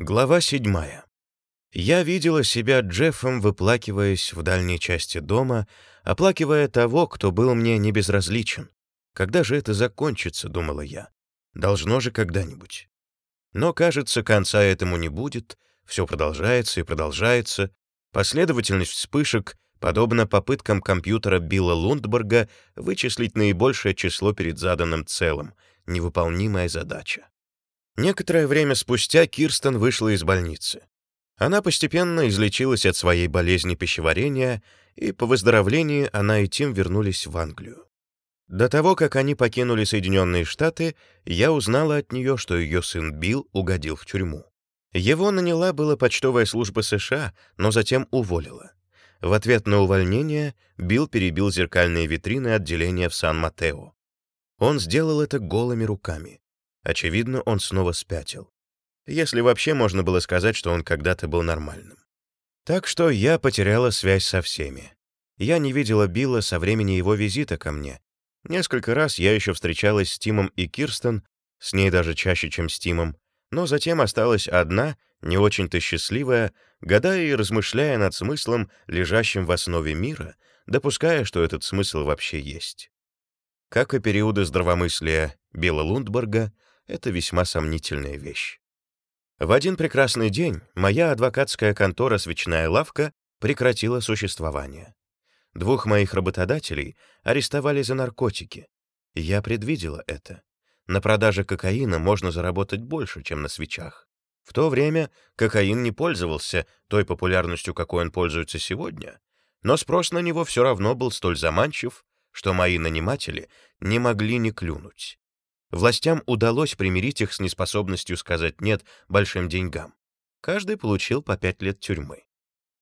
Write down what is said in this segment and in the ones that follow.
Глава седьмая. Я видела себя Джеффом, выплакиваясь в дальней части дома, оплакивая того, кто был мне небезразличен. Когда же это закончится, думала я. Должно же когда-нибудь. Но, кажется, конца этому не будет, все продолжается и продолжается. Последовательность вспышек, подобно попыткам компьютера Билла Лундберга вычислить наибольшее число перед заданным целым, невыполнимая задача. Некоторое время спустя Кирстен вышла из больницы. Она постепенно излечилась от своей болезни пищеварения, и по выздоровлении она и Тим вернулись в Англию. До того, как они покинули Соединенные Штаты, я узнала от нее, что ее сын Билл угодил в тюрьму. Его наняла была почтовая служба США, но затем уволила. В ответ на увольнение Билл перебил зеркальные витрины отделения в Сан-Матео. Он сделал это голыми руками. Очевидно, он снова спятил. Если вообще можно было сказать, что он когда-то был нормальным. Так что я потеряла связь со всеми. Я не видела Билла со времени его визита ко мне. Несколько раз я еще встречалась с Тимом и Кирстен, с ней даже чаще, чем с Тимом, но затем осталась одна, не очень-то счастливая, гадая и размышляя над смыслом, лежащим в основе мира, допуская, что этот смысл вообще есть. Как и периоды здравомыслия Билла Лундберга, это весьма сомнительная вещь. В один прекрасный день моя адвокатская контора «Свечная лавка» прекратила существование. Двух моих работодателей арестовали за наркотики. Я предвидела это. На продаже кокаина можно заработать больше, чем на свечах. В то время кокаин не пользовался той популярностью, какой он пользуется сегодня, но спрос на него все равно был столь заманчив, что мои наниматели не могли не клюнуть. Властям удалось примирить их с неспособностью сказать «нет» большим деньгам. Каждый получил по пять лет тюрьмы.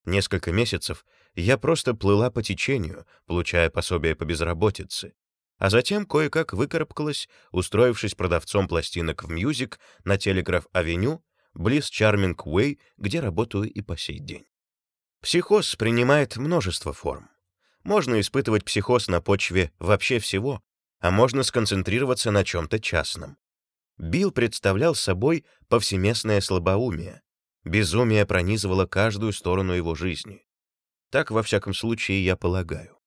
Несколько месяцев я просто плыла по течению, получая пособие по безработице, а затем кое-как выкарабкалась, устроившись продавцом пластинок в Music на Телеграф-авеню, близ Ченнинг-Уэй, где работаю и по сей день. Психоз принимает множество форм. Можно испытывать психоз на почве вообще всего, а можно сконцентрироваться на чем-то частном. Билл представлял собой повсеместное слабоумие. Безумие пронизывало каждую сторону его жизни. Так, во всяком случае, я полагаю.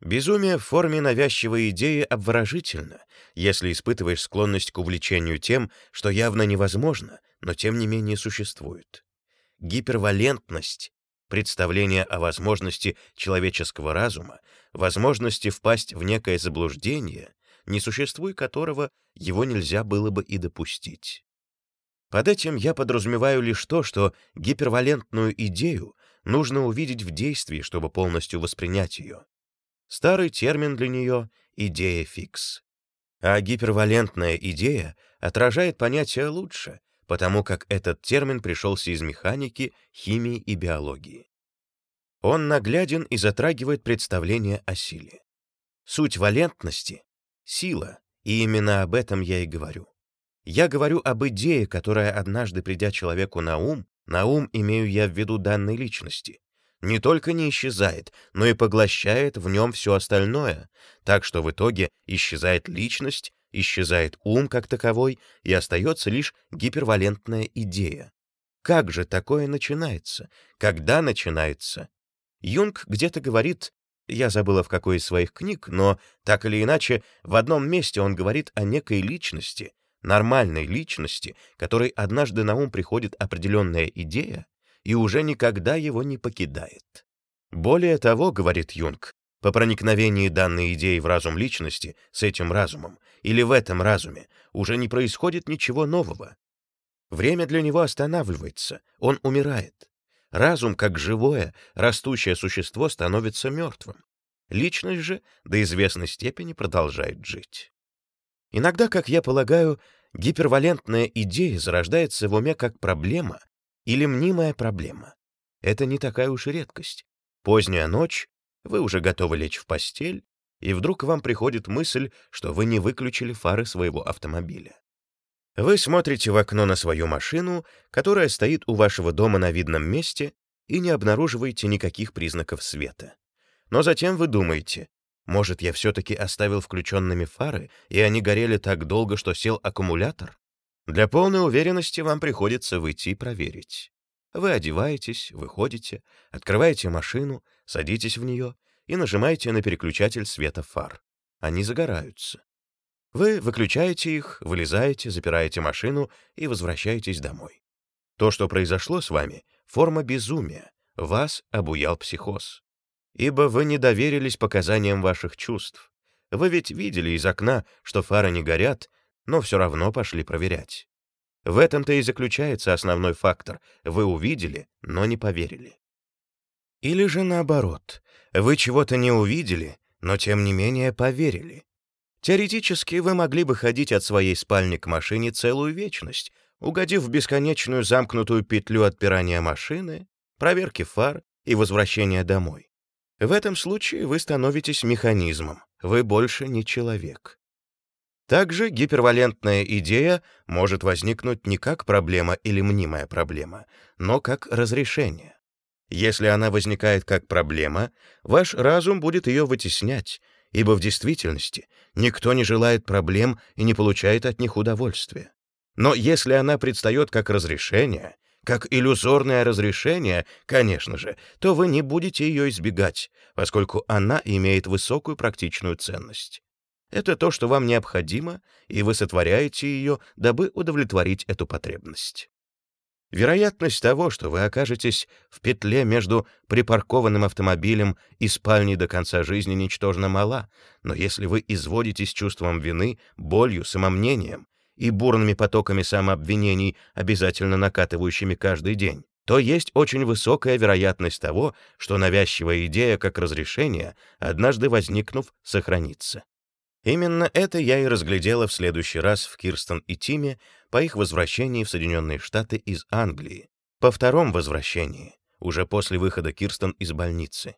Безумие в форме навязчивой идеи обворожительно, если испытываешь склонность к увлечению тем, что явно невозможно, но тем не менее существует. Гипервалентность представление о возможности человеческого разума, возможности впасть в некое заблуждение, не существуя которого его нельзя было бы и допустить. Под этим я подразумеваю лишь то, что гипервалентную идею нужно увидеть в действии, чтобы полностью воспринять ее. Старый термин для нее — идея фикс. А гипервалентная идея отражает понятие лучше, потому как этот термин пришелся из механики, химии и биологии. Он нагляден и затрагивает представление о силе. Суть валентности — сила, и именно об этом я и говорю. Я говорю об идее, которая однажды, придя человеку на ум, на ум имею я в виду данной личности, не только не исчезает, но и поглощает в нем все остальное, так что в итоге исчезает личность, исчезает ум как таковой, и остается лишь гипервалентная идея. Как же такое начинается? Когда начинается? Юнг где-то говорит, я забыла в какой из своих книг, но так или иначе, в одном месте он говорит о некой личности, нормальной личности, которой однажды на ум приходит определенная идея и уже никогда его не покидает. Более того, говорит Юнг, по проникновении данной идеи в разум личности с этим разумом или в этом разуме уже не происходит ничего нового. Время для него останавливается, он умирает. Разум, как живое, растущее существо, становится мертвым. Личность же до известной степени продолжает жить. Иногда, как я полагаю, гипервалентная идея зарождается в уме как проблема или мнимая проблема. Это не такая уж и редкость. Поздняя ночь, вы уже готовы лечь в постель, и вдруг вам приходит мысль, что вы не выключили фары своего автомобиля. Вы смотрите в окно на свою машину, которая стоит у вашего дома на видном месте, и не обнаруживаете никаких признаков света. Но затем вы думаете, может, я все-таки оставил включенными фары, и они горели так долго, что сел аккумулятор? Для полной уверенности вам приходится выйти и проверить. Вы одеваетесь, выходите, открываете машину, садитесь в нее и нажимаете на переключатель света фар. Они загораются. Вы выключаете их, вылезаете, запираете машину и возвращаетесь домой. То, что произошло с вами, — форма безумия. Вас обуял психоз. Ибо вы не доверились показаниям ваших чувств. Вы ведь видели из окна, что фары не горят, но все равно пошли проверять. В этом-то и заключается основной фактор. Вы увидели, но не поверили. Или же наоборот, вы чего-то не увидели, но тем не менее поверили. Теоретически вы могли бы ходить от своей спальни к машине целую вечность, угодив в бесконечную замкнутую петлю отпирания машины, проверки фар и возвращения домой. В этом случае вы становитесь механизмом, вы больше не человек. Также гипервалентная идея может возникнуть не как проблема или мнимая проблема, но как разрешение. Если она возникает как проблема, ваш разум будет ее вытеснять, ибо в действительности никто не желает проблем и не получает от них удовольствия. Но если она предстает как разрешение, как иллюзорное разрешение, конечно же, то вы не будете ее избегать, поскольку она имеет высокую практичную ценность. Это то, что вам необходимо, и вы сотворяете ее, дабы удовлетворить эту потребность. Вероятность того, что вы окажетесь в петле между припаркованным автомобилем и спальней до конца жизни, ничтожно мала, но если вы изводитесь чувством вины, болью, самомнением и бурными потоками самообвинений, обязательно накатывающими каждый день, то есть очень высокая вероятность того, что навязчивая идея как разрешение, однажды возникнув, сохранится. Именно это я и разглядела в следующий раз в Кирстон и Тиме по их возвращении в Соединенные Штаты из Англии, по втором возвращении, уже после выхода Кирстон из больницы.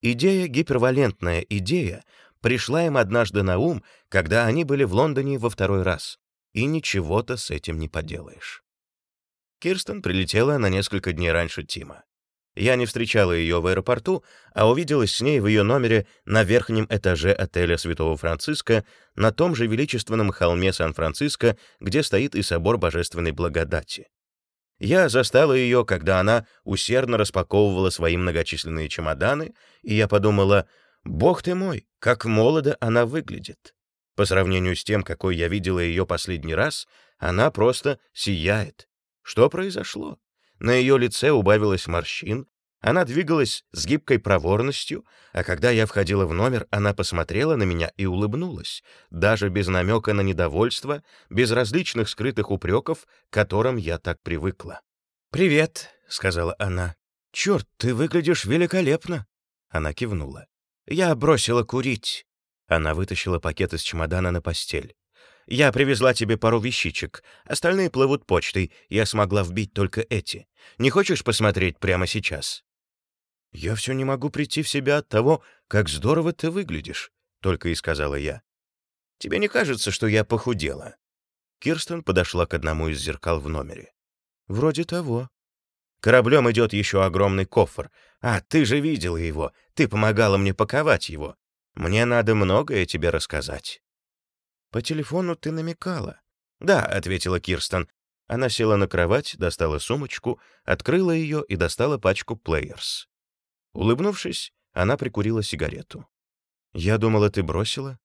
Идея, гипервалентная идея, пришла им однажды на ум, когда они были в Лондоне во второй раз, и ничего-то с этим не поделаешь. Кирстен прилетела на несколько дней раньше Тима. Я не встречала ее в аэропорту, а увиделась с ней в ее номере на верхнем этаже отеля Святого Франциска на том же величественном холме Сан-Франциско, где стоит и собор Божественной Благодати. Я застала ее, когда она усердно распаковывала свои многочисленные чемоданы, и я подумала, «Бог ты мой, как молодо она выглядит!» По сравнению с тем, какой я видела ее последний раз, она просто сияет. Что произошло? На ее лице убавилось морщин, она двигалась с гибкой проворностью, а когда я входила в номер, она посмотрела на меня и улыбнулась, даже без намека на недовольство, без различных скрытых упреков, к которым я так привыкла. «Привет», — сказала она. «Черт, ты выглядишь великолепно!» Она кивнула. «Я бросила курить». Она вытащила пакет из чемодана на постель. Я привезла тебе пару вещичек. Остальные плывут почтой. Я смогла вбить только эти. Не хочешь посмотреть прямо сейчас?» «Я все не могу прийти в себя от того, как здорово ты выглядишь», — только и сказала я. «Тебе не кажется, что я похудела?» Кирстен подошла к одному из зеркал в номере. «Вроде того». «Кораблем идет еще огромный кофр. А, ты же видела его. Ты помогала мне паковать его. Мне надо многое тебе рассказать». «По телефону ты намекала». «Да», — ответила Кирстен. Она села на кровать, достала сумочку, открыла ее и достала пачку плеерс. Улыбнувшись, она прикурила сигарету. «Я думала, ты бросила?»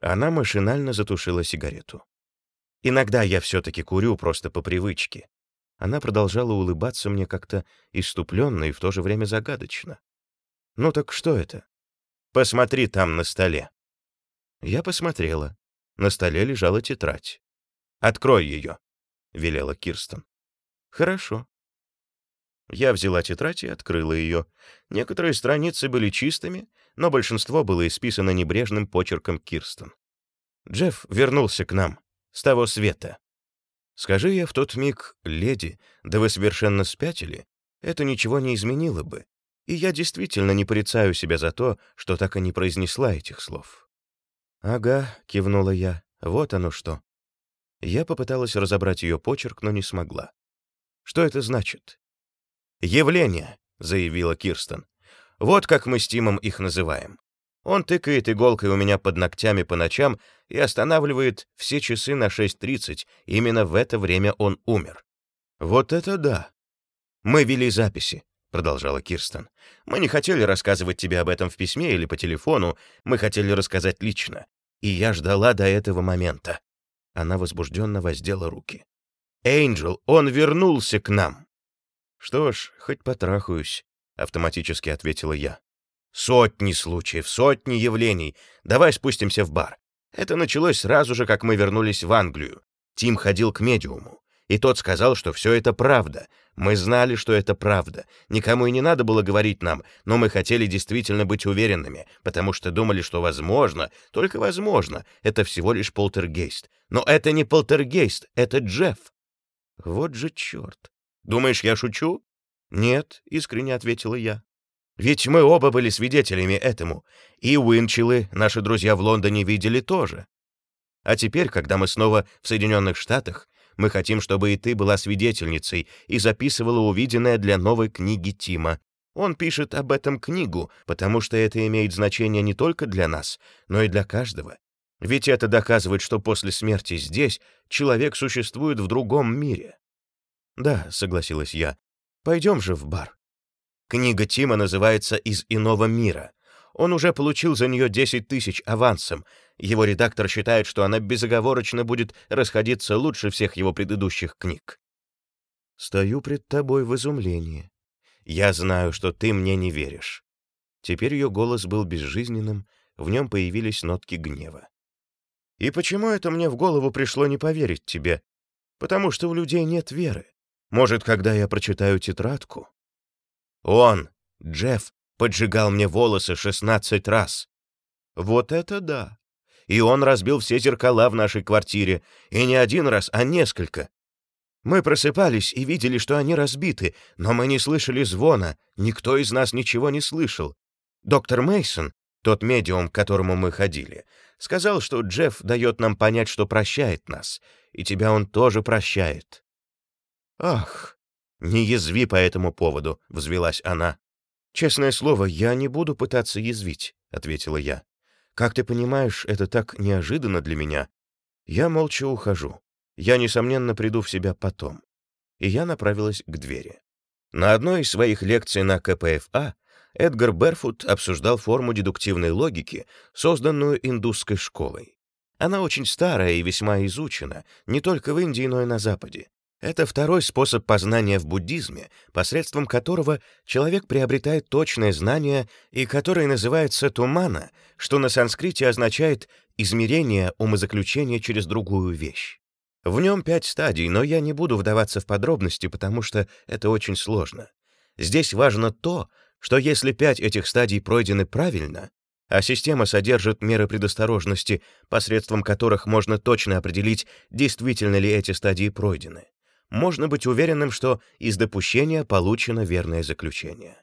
Она машинально затушила сигарету. «Иногда я все-таки курю просто по привычке». Она продолжала улыбаться мне как-то иступленно и в то же время загадочно. «Ну так что это?» «Посмотри там на столе». Я посмотрела. На столе лежала тетрадь. «Открой ее», — велела Кирстен. «Хорошо». Я взяла тетрадь и открыла ее. Некоторые страницы были чистыми, но большинство было исписано небрежным почерком Кирстен. Джефф вернулся к нам, с того света. Скажи я в тот миг, леди, да вы совершенно спятили, это ничего не изменило бы, и я действительно не порицаю себя за то, что так и не произнесла этих слов. «Ага», — кивнула я, — «вот оно что». Я попыталась разобрать ее почерк, но не смогла. «Что это значит?» «Явление», — заявила Кирстен. «Вот как мы с Тимом их называем. Он тыкает иголкой у меня под ногтями по ночам и останавливает все часы на 6.30. Именно в это время он умер. Вот это да. Мы вели записи, продолжала Кирстен. Мы не хотели рассказывать тебе об этом в письме или по телефону, мы хотели рассказать лично. И я ждала до этого момента. Она возбужденно воздела руки. Эйнджел, он вернулся к нам. Что ж, хоть потрахаюсь, автоматически ответила я. Сотни случаев, сотни явлений. Давай спустимся в бар. Это началось сразу же, как мы вернулись в Англию. Тим ходил к медиуму. И тот сказал, что все это правда. Мы знали, что это правда. Никому и не надо было говорить нам, но мы хотели действительно быть уверенными, потому что думали, что возможно, только возможно, это всего лишь полтергейст. Но это не полтергейст, это Джефф. Вот же черт. Думаешь, я шучу? Нет, искренне ответила я. Ведь мы оба были свидетелями этому, и Уинчиллы, наши друзья в Лондоне, видели тоже. А теперь, когда мы снова в Соединенных Штатах, мы хотим, чтобы и ты была свидетельницей и записывала увиденное для новой книги Тима. Он пишет об этом книгу, потому что это имеет значение не только для нас, но и для каждого. Ведь это доказывает, что после смерти здесь человек существует в другом мире. Да, согласилась я. Пойдем же в бар. Книга Тима называется «Из иного мира». Он уже получил за нее 10 тысяч авансом. Его редактор считает, что она безоговорочно будет расходиться лучше всех его предыдущих книг. Стою пред тобой в изумлении. Я знаю, что ты мне не веришь. Теперь ее голос был безжизненным, в нем появились нотки гнева. И почему это мне в голову пришло не поверить тебе? Потому что у людей нет веры. Может, когда я прочитаю тетрадку? Он, Джефф, поджигал мне волосы 16 раз. Вот это да. И он разбил все зеркала в нашей квартире, и не один раз, а несколько. Мы просыпались и видели, что они разбиты, но мы не слышали звона, никто из нас ничего не слышал. Доктор Мейсон, тот медиум, к которому мы ходили, сказал, что Джефф дает нам понять, что прощает нас, и тебя он тоже прощает. Ах, не язви по этому поводу, взвилась она. «Честное слово, я не буду пытаться язвить», — ответила я. «Как ты понимаешь, это так неожиданно для меня. Я молча ухожу. Я, несомненно, приду в себя потом». И я направилась к двери. На одной из своих лекций на КПФА Эдгар Берфут обсуждал форму дедуктивной логики, созданную индусской школой. Она очень старая и весьма изучена, не только в Индии, но и на Западе. Это второй способ познания в буддизме, посредством которого человек приобретает точное знание и который называется тумана, что на санскрите означает измерение умозаключения через другую вещь. В нем пять стадий, но я не буду вдаваться в подробности, потому что это очень сложно. Здесь важно то, что если пять этих стадий пройдены правильно, а система содержит меры предосторожности, посредством которых можно точно определить, действительно ли эти стадии пройдены, можно быть уверенным, что из допущения получено верное заключение.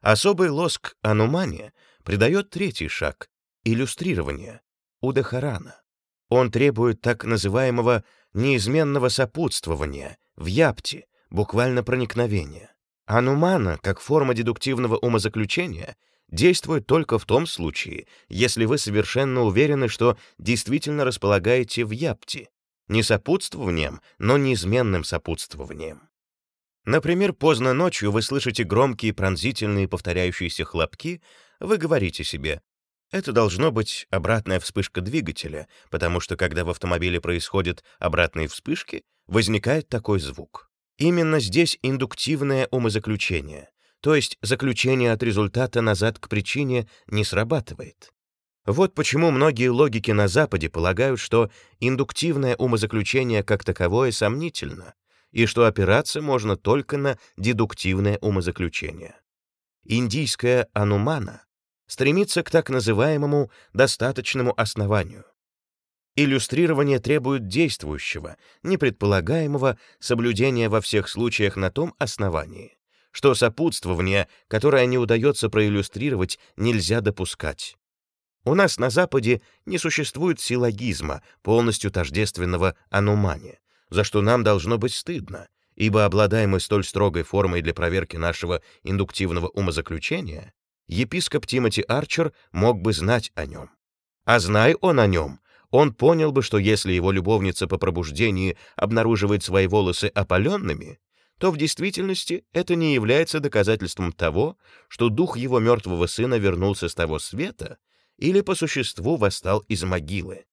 Особый лоск анумания придает третий шаг — иллюстрирование, удахарана. Он требует так называемого неизменного сопутствования, в япте, буквально проникновения. Анумана, как форма дедуктивного умозаключения, действует только в том случае, если вы совершенно уверены, что действительно располагаете в япте, не сопутствованием, но неизменным сопутствованием. Например, поздно ночью вы слышите громкие пронзительные повторяющиеся хлопки, вы говорите себе «это должно быть обратная вспышка двигателя, потому что когда в автомобиле происходят обратные вспышки, возникает такой звук». Именно здесь индуктивное умозаключение, то есть заключение от результата назад к причине, не срабатывает. Вот почему многие логики на Западе полагают, что индуктивное умозаключение как таковое сомнительно, и что опираться можно только на дедуктивное умозаключение. Индийская анумана стремится к так называемому достаточному основанию. Иллюстрирование требует действующего, непредполагаемого соблюдения во всех случаях на том основании, что сопутствование, которое не удается проиллюстрировать, нельзя допускать. У нас на Западе не существует силлогизма, полностью тождественного анумане, за что нам должно быть стыдно, ибо обладаем мы столь строгой формой для проверки нашего индуктивного умозаключения, епископ Тимоти Арчер мог бы знать о нем. А зная он о нем, он понял бы, что если его любовница по пробуждении обнаруживает свои волосы опаленными, то в действительности это не является доказательством того, что дух его мертвого сына вернулся с того света или по существу восстал из могилы.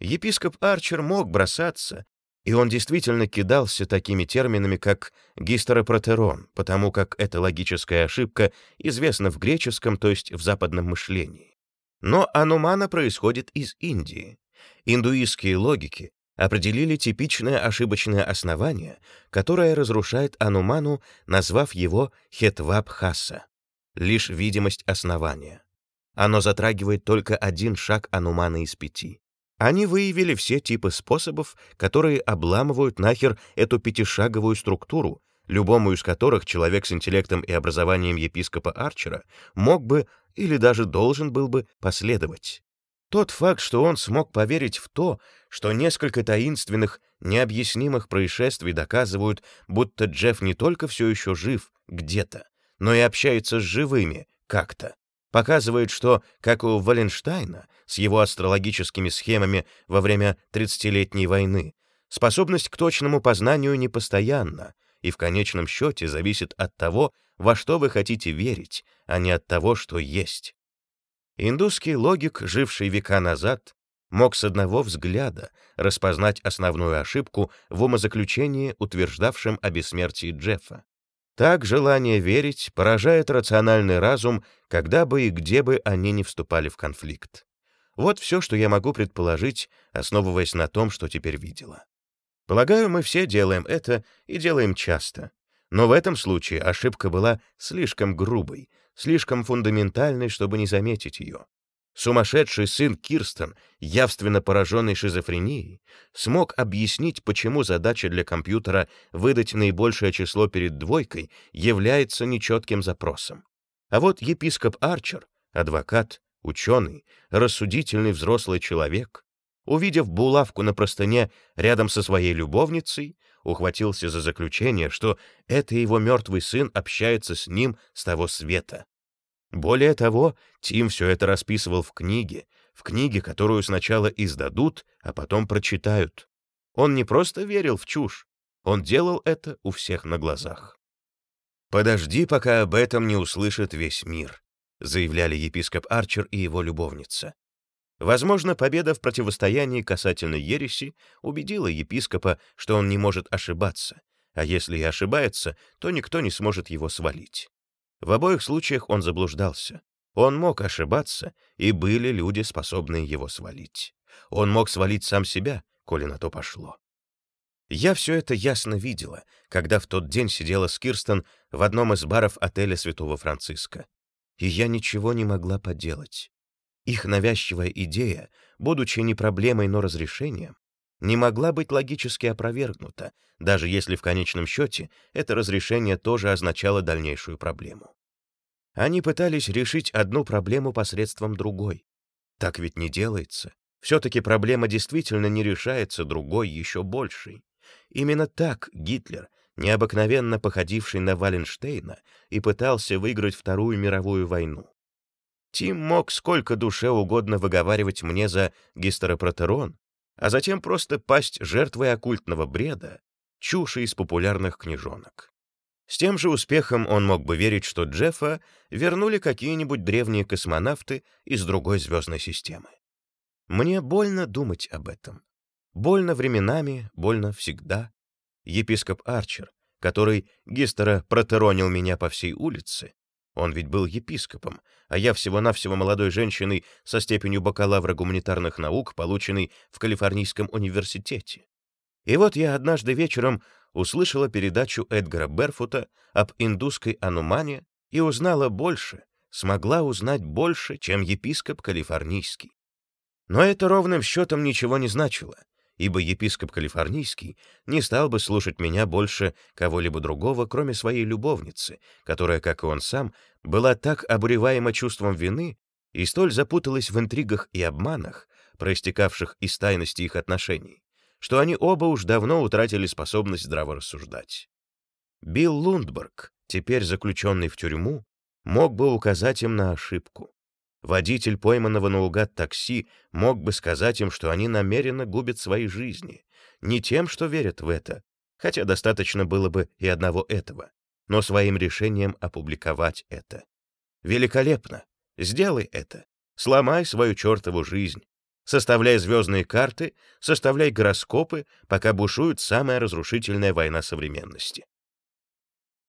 Епископ Арчер мог бросаться, и он действительно кидался такими терминами, как гистеропротерон, потому как эта логическая ошибка известна в греческом, то есть в западном мышлении. Но анумана происходит из Индии. Индуистские логики определили типичное ошибочное основание, которое разрушает ануману, назвав его хетвабхаса — лишь видимость основания. Оно затрагивает только один шаг анумана из пяти. Они выявили все типы способов, которые обламывают нахер эту пятишаговую структуру, любому из которых человек с интеллектом и образованием епископа Арчера мог бы или даже должен был бы последовать. Тот факт, что он смог поверить в то, что несколько таинственных, необъяснимых происшествий доказывают, будто Джефф не только все еще жив где-то, но и общается с живыми как-то, показывает, что, как у Валенштайна, с его астрологическими схемами во время Тридцатилетней войны, способность к точному познанию непостоянна и в конечном счете зависит от того, во что вы хотите верить, а не от того, что есть. Индусский логик, живший века назад, мог с одного взгляда распознать основную ошибку в умозаключении, утверждавшем о бессмертии Джеффа. Так желание верить поражает рациональный разум, когда бы и где бы они не вступали в конфликт. Вот все, что я могу предположить, основываясь на том, что теперь видела. Полагаю, мы все делаем это и делаем часто. Но в этом случае ошибка была слишком грубой, слишком фундаментальной, чтобы не заметить ее. Сумасшедший сын Кирстен, явственно пораженный шизофренией, смог объяснить, почему задача для компьютера выдать наибольшее число перед двойкой является нечетким запросом. А вот епископ Арчер, адвокат, ученый, рассудительный взрослый человек, увидев булавку на простыне рядом со своей любовницей, ухватился за заключение, что это его мертвый сын общается с ним с того света. Более того, Тим все это расписывал в книге, в книге, которую сначала издадут, а потом прочитают. Он не просто верил в чушь, он делал это у всех на глазах. «Подожди, пока об этом не услышит весь мир», заявляли епископ Арчер и его любовница. Возможно, победа в противостоянии касательно ереси убедила епископа, что он не может ошибаться, а если и ошибается, то никто не сможет его свалить. В обоих случаях он заблуждался. Он мог ошибаться, и были люди, способные его свалить. Он мог свалить сам себя, коли на то пошло. Я все это ясно видела, когда в тот день сидела с Кирстен в одном из баров отеля Святого Франциска. И я ничего не могла поделать. Их навязчивая идея, будучи не проблемой, но разрешением, не могла быть логически опровергнута, даже если в конечном счете это разрешение тоже означало дальнейшую проблему. Они пытались решить одну проблему посредством другой. Так ведь не делается. Все-таки проблема действительно не решается другой, еще большей. Именно так Гитлер, необыкновенно походивший на Валенштейна, и пытался выиграть Вторую мировую войну. Тим мог сколько душе угодно выговаривать мне за гистеропротерон, а затем просто пасть жертвой оккультного бреда, чуши из популярных книжонок. С тем же успехом он мог бы верить, что Джеффа вернули какие-нибудь древние космонавты из другой звездной системы. Мне больно думать об этом. Больно временами, больно всегда. Епископ Арчер, который Гистера протеронил меня по всей улице, он ведь был епископом, а я всего-навсего молодой женщиной со степенью бакалавра гуманитарных наук, полученной в Калифорнийском университете. И вот я однажды вечером услышала передачу Эдгара Берфута об индусской анумане и узнала больше, смогла узнать больше, чем епископ калифорнийский. Но это ровным счетом ничего не значило ибо епископ Калифорнийский не стал бы слушать меня больше кого-либо другого, кроме своей любовницы, которая, как и он сам, была так обуреваема чувством вины и столь запуталась в интригах и обманах, проистекавших из тайности их отношений, что они оба уж давно утратили способность здраво рассуждать. Билл Лундберг, теперь заключенный в тюрьму, мог бы указать им на ошибку. Водитель пойманного наугад такси мог бы сказать им, что они намеренно губят свои жизни, не тем, что верят в это, хотя достаточно было бы и одного этого, но своим решением опубликовать это. Великолепно! Сделай это. Сломай свою чертову жизнь. Составляй звездные карты, составляй гороскопы, пока бушует самая разрушительная война современности.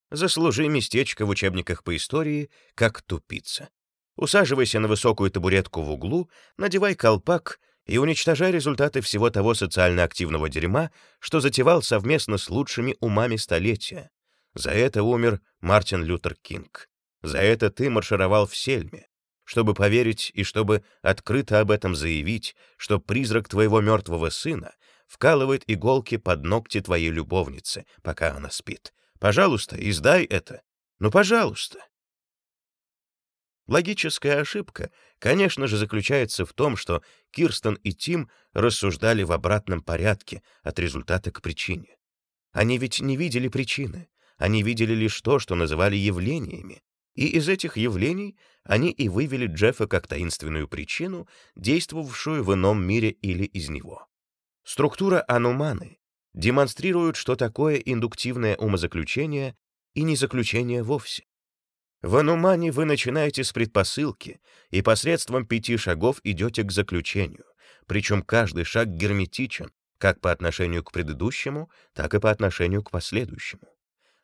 Заслужи местечко в учебниках по истории, как тупица. Усаживайся на высокую табуретку в углу, надевай колпак и уничтожай результаты всего того социально активного дерьма, что затевал совместно с лучшими умами столетия. За это умер Мартин Лютер Кинг. За это ты маршировал в Сельме, чтобы поверить и чтобы открыто об этом заявить, что призрак твоего мертвого сына вкалывает иголки под ногти твоей любовницы, пока она спит. Пожалуйста, издай это. Ну, пожалуйста. Логическая ошибка, конечно же, заключается в том, что Кирстен и Тим рассуждали в обратном порядке от результата к причине. Они ведь не видели причины, они видели лишь то, что называли явлениями, и из этих явлений они и вывели Джеффа как таинственную причину, действовавшую в ином мире или из него. Структура ануманы демонстрирует, что такое индуктивное умозаключение и не заключение вовсе. В анумане вы начинаете с предпосылки и посредством пяти шагов идете к заключению, причем каждый шаг герметичен как по отношению к предыдущему, так и по отношению к последующему.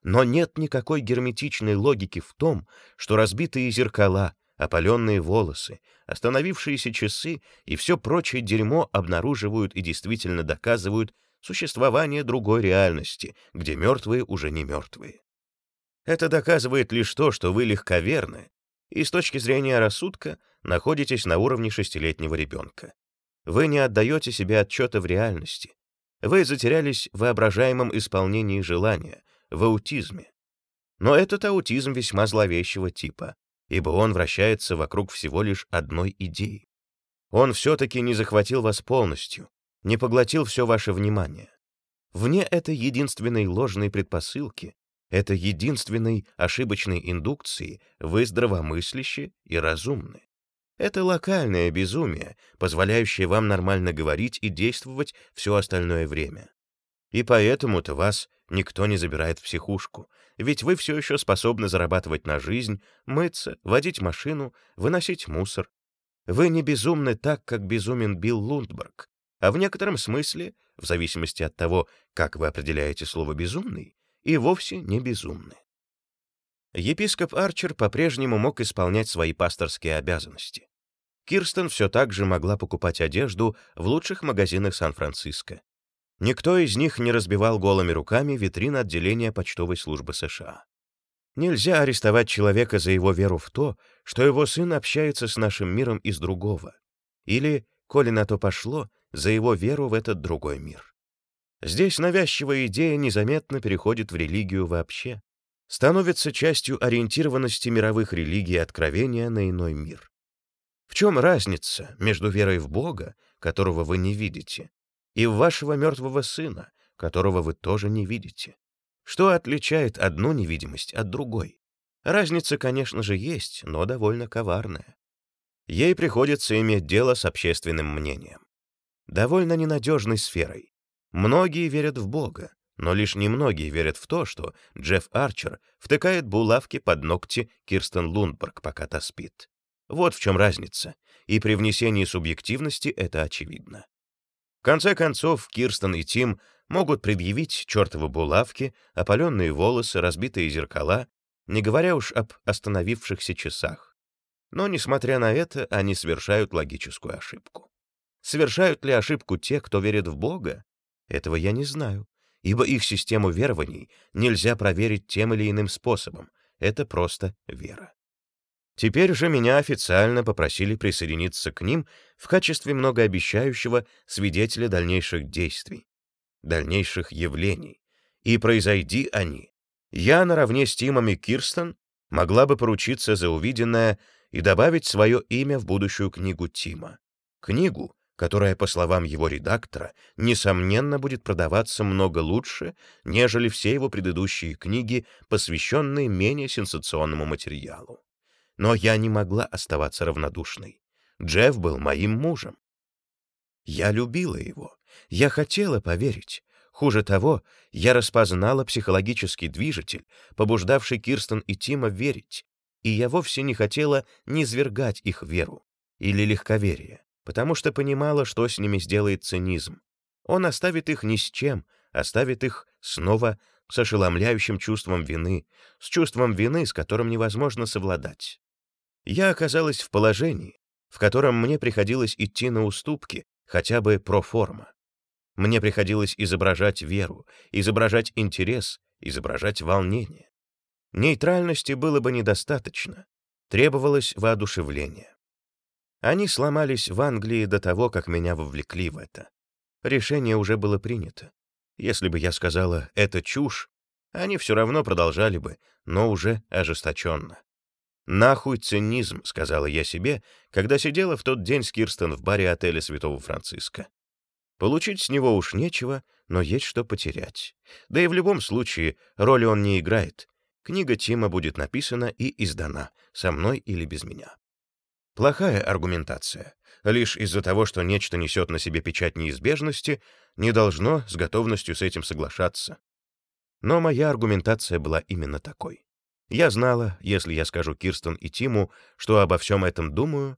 Но нет никакой герметичной логики в том, что разбитые зеркала, опаленные волосы, остановившиеся часы и все прочее дерьмо обнаруживают и действительно доказывают существование другой реальности, где мертвые уже не мертвые. Это доказывает лишь то, что вы легковерны и с точки зрения рассудка находитесь на уровне шестилетнего ребенка. Вы не отдаете себе отчета в реальности. Вы затерялись в воображаемом исполнении желания, в аутизме. Но этот аутизм весьма зловещего типа, ибо он вращается вокруг всего лишь одной идеи. Он все-таки не захватил вас полностью, не поглотил все ваше внимание. Вне этой единственной ложной предпосылки это единственной ошибочной индукции вы здравомыслящи и разумны. Это локальное безумие, позволяющее вам нормально говорить и действовать все остальное время. И поэтому-то вас никто не забирает в психушку, ведь вы все еще способны зарабатывать на жизнь, мыться, водить машину, выносить мусор. Вы не безумны так, как безумен Билл Лундберг, а в некотором смысле, в зависимости от того, как вы определяете слово «безумный», и вовсе не безумны. Епископ Арчер по-прежнему мог исполнять свои пасторские обязанности. Кирстен все так же могла покупать одежду в лучших магазинах Сан-Франциско. Никто из них не разбивал голыми руками витрины отделения почтовой службы США. Нельзя арестовать человека за его веру в то, что его сын общается с нашим миром из другого, или, коли на то пошло, за его веру в этот другой мир. Здесь навязчивая идея незаметно переходит в религию вообще, становится частью ориентированности мировых религий откровения на иной мир. В чем разница между верой в Бога, которого вы не видите, и вашего мертвого сына, которого вы тоже не видите? Что отличает одну невидимость от другой? Разница, конечно же, есть, но довольно коварная. Ей приходится иметь дело с общественным мнением. Довольно ненадежной сферой, Многие верят в Бога, но лишь немногие верят в то, что Джефф Арчер втыкает булавки под ногти Кирстен Лундберг, пока та спит. Вот в чем разница, и при внесении субъективности это очевидно. В конце концов, Кирстен и Тим могут предъявить чертовы булавки, опаленные волосы, разбитые зеркала, не говоря уж об остановившихся часах. Но, несмотря на это, они совершают логическую ошибку. Совершают ли ошибку те, кто верит в Бога? Этого я не знаю, ибо их систему верований нельзя проверить тем или иным способом. Это просто вера. Теперь же меня официально попросили присоединиться к ним в качестве многообещающего свидетеля дальнейших действий, дальнейших явлений. И произойди они. Я наравне с Тимом и Кирстен могла бы поручиться за увиденное и добавить свое имя в будущую книгу Тима. Книгу, которая, по словам его редактора, несомненно будет продаваться много лучше, нежели все его предыдущие книги, посвященные менее сенсационному материалу. Но я не могла оставаться равнодушной. Джефф был моим мужем. Я любила его. Я хотела поверить. Хуже того, я распознала психологический движитель, побуждавший Кирстен и Тима верить, и я вовсе не хотела низвергать их веру или легковерие, потому что понимала, что с ними сделает цинизм. Он оставит их ни с чем, оставит их снова с ошеломляющим чувством вины, с чувством вины, с которым невозможно совладать. Я оказалась в положении, в котором мне приходилось идти на уступки, хотя бы проформа. Мне приходилось изображать веру, изображать интерес, изображать волнение. Нейтральности было бы недостаточно, требовалось воодушевление. Они сломались в Англии до того, как меня вовлекли в это. Решение уже было принято. Если бы я сказала «это чушь», они все равно продолжали бы, но уже ожесточенно. «Нахуй цинизм», — сказала я себе, когда сидела в тот день с Кирстен в баре отеля Святого Франциска. Получить с него уж нечего, но есть что потерять. Да и в любом случае роли он не играет. Книга Тима будет написана и издана, со мной или без меня. Плохая аргументация. Лишь из-за того, что нечто несет на себе печать неизбежности, не должно с готовностью с этим соглашаться. Но моя аргументация была именно такой. Я знала, если я скажу Кирстен и Тиму, что обо всем этом думаю,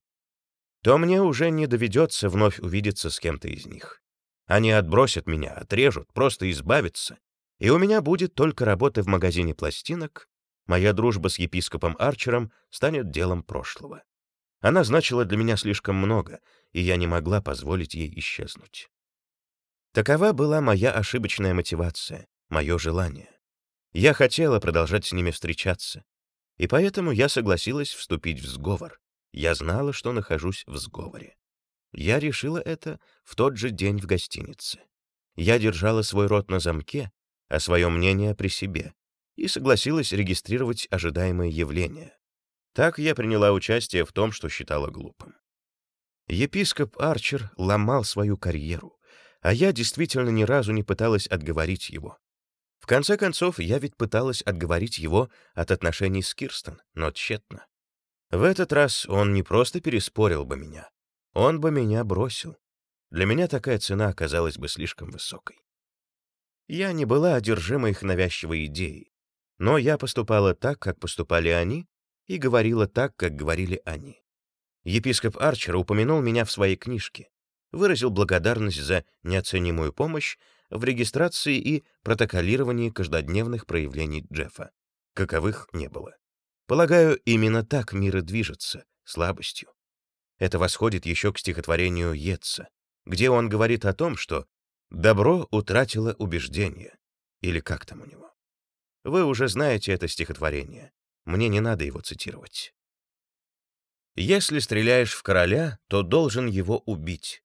то мне уже не доведется вновь увидеться с кем-то из них. Они отбросят меня, отрежут, просто избавятся, и у меня будет только работа в магазине пластинок, моя дружба с епископом Арчером станет делом прошлого. Она значила для меня слишком много, и я не могла позволить ей исчезнуть. Такова была моя ошибочная мотивация, мое желание. Я хотела продолжать с ними встречаться, и поэтому я согласилась вступить в сговор. Я знала, что нахожусь в сговоре. Я решила это в тот же день в гостинице. Я держала свой рот на замке, а свое мнение при себе, и согласилась регистрировать ожидаемое явление. Так я приняла участие в том, что считала глупым. Епископ Арчер ломал свою карьеру, а я действительно ни разу не пыталась отговорить его. В конце концов, я ведь пыталась отговорить его от отношений с Кирстен, но тщетно. В этот раз он не просто переспорил бы меня, он бы меня бросил. Для меня такая цена оказалась бы слишком высокой. Я не была одержима их навязчивой идеей, но я поступала так, как поступали они, и говорила так, как говорили они. Епископ Арчер упомянул меня в своей книжке, выразил благодарность за неоценимую помощь в регистрации и протоколировании каждодневных проявлений Джеффа. Каковых не было. Полагаю, именно так мир и движется, слабостью. Это восходит еще к стихотворению Йетса, где он говорит о том, что «добро утратило убеждение», или как там у него. Вы уже знаете это стихотворение, мне не надо его цитировать. Если стреляешь в короля, то должен его убить.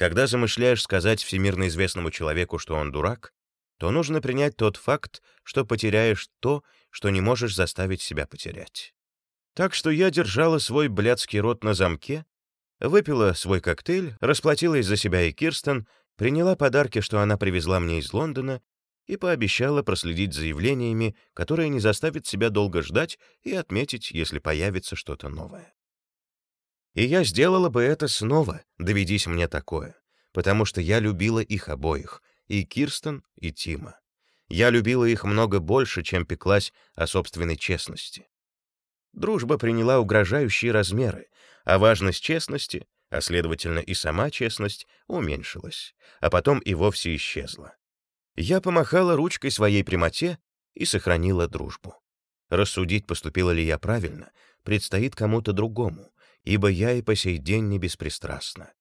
Когда замышляешь сказать всемирно известному человеку, что он дурак, то нужно принять тот факт, что потеряешь то, что не можешь заставить себя потерять. Так что я держала свой блядский рот на замке, выпила свой коктейль, расплатилась за себя и Кирстен, приняла подарки, что она привезла мне из Лондона, и пообещала проследить за явлениями, которые не заставят себя долго ждать и отметить, если появится что-то новое. И я сделала бы это снова, доведись мне такое, потому что я любила их обоих, и Кирстен, и Тима. Я любила их много больше, чем пеклась о собственной честности. Дружба приняла угрожающие размеры, а важность честности, а следовательно и сама честность, уменьшилась, а потом и вовсе исчезла. Я помахала ручкой своей прямоте и сохранила дружбу. Рассудить, поступила ли я правильно, предстоит кому-то другому, ибо я и по сей день не беспристрастна.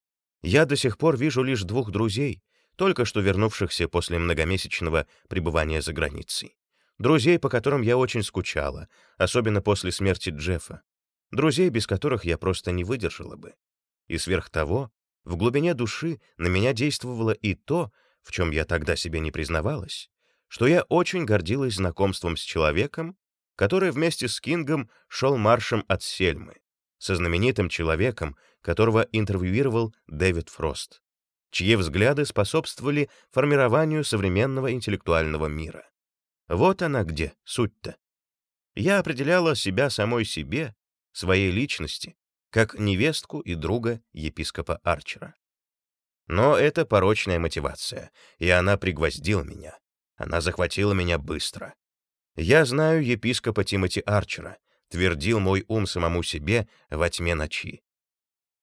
Я до сих пор вижу лишь двух друзей, только что вернувшихся после многомесячного пребывания за границей. Друзей, по которым я очень скучала, особенно после смерти Джеффа. Друзей, без которых я просто не выдержала бы. И сверх того, в глубине души на меня действовало и то, в чем я тогда себе не признавалась, что я очень гордилась знакомством с человеком, который вместе с Кингом шел маршем от Сельмы, со знаменитым человеком, которого интервьюировал Дэвид Фрост, чьи взгляды способствовали формированию современного интеллектуального мира. Вот она где, суть-то. Я определяла себя самой себе, своей личности, как невестку и друга епископа Арчера. Но это порочная мотивация, и она пригвоздила меня. Она захватила меня быстро. Я знаю епископа Тимоти Арчера, твердил мой ум самому себе во тьме ночи.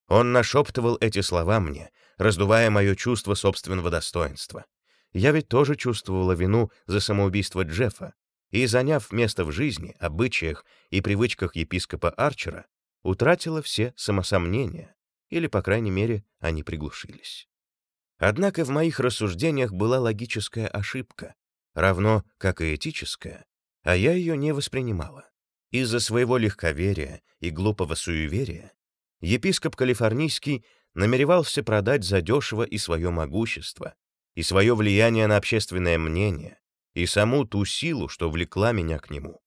Он нашептывал эти слова мне, раздувая мое чувство собственного достоинства. Я ведь тоже чувствовала вину за самоубийство Джеффа, и, заняв место в жизни, обычаях и привычках епископа Арчера, утратила все самосомнения, или, по крайней мере, они приглушились. Однако в моих рассуждениях была логическая ошибка, равно как и этическая, а я ее не воспринимала. Из-за своего легковерия и глупого суеверия епископ Калифорнийский намеревался продать задешево и свое могущество, и свое влияние на общественное мнение, и саму ту силу, что влекла меня к нему.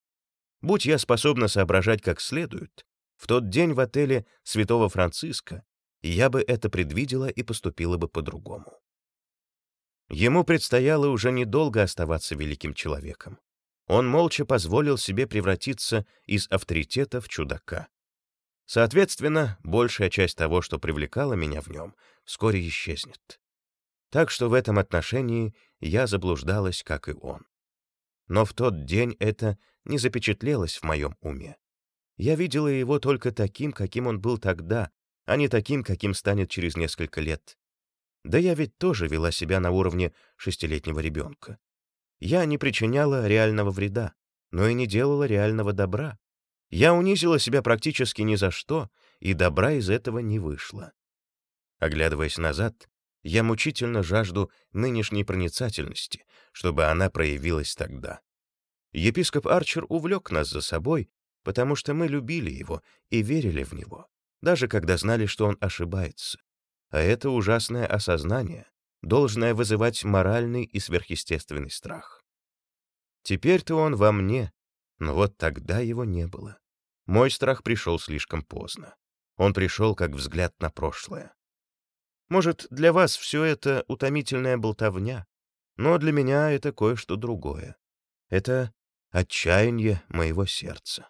Будь я способна соображать как следует, в тот день в отеле Святого Франциска я бы это предвидела и поступила бы по-другому. Ему предстояло уже недолго оставаться великим человеком. Он молча позволил себе превратиться из авторитета в чудака. Соответственно, большая часть того, что привлекало меня в нем, вскоре исчезнет. Так что в этом отношении я заблуждалась, как и он. Но в тот день это не запечатлелось в моем уме. Я видела его только таким, каким он был тогда, а не таким, каким станет через несколько лет. Да я ведь тоже вела себя на уровне шестилетнего ребенка. Я не причиняла реального вреда, но и не делала реального добра. Я унизила себя практически ни за что, и добра из этого не вышло. Оглядываясь назад, я мучительно жажду нынешней проницательности, чтобы она проявилась тогда. Епископ Арчер увлек нас за собой, потому что мы любили его и верили в него, даже когда знали, что он ошибается. А это ужасное осознание, должное вызывать моральный и сверхъестественный страх. Теперь-то он во мне, но вот тогда его не было. Мой страх пришел слишком поздно. Он пришел как взгляд на прошлое. Может, для вас все это утомительная болтовня, но для меня это кое-что другое. Это отчаяние моего сердца.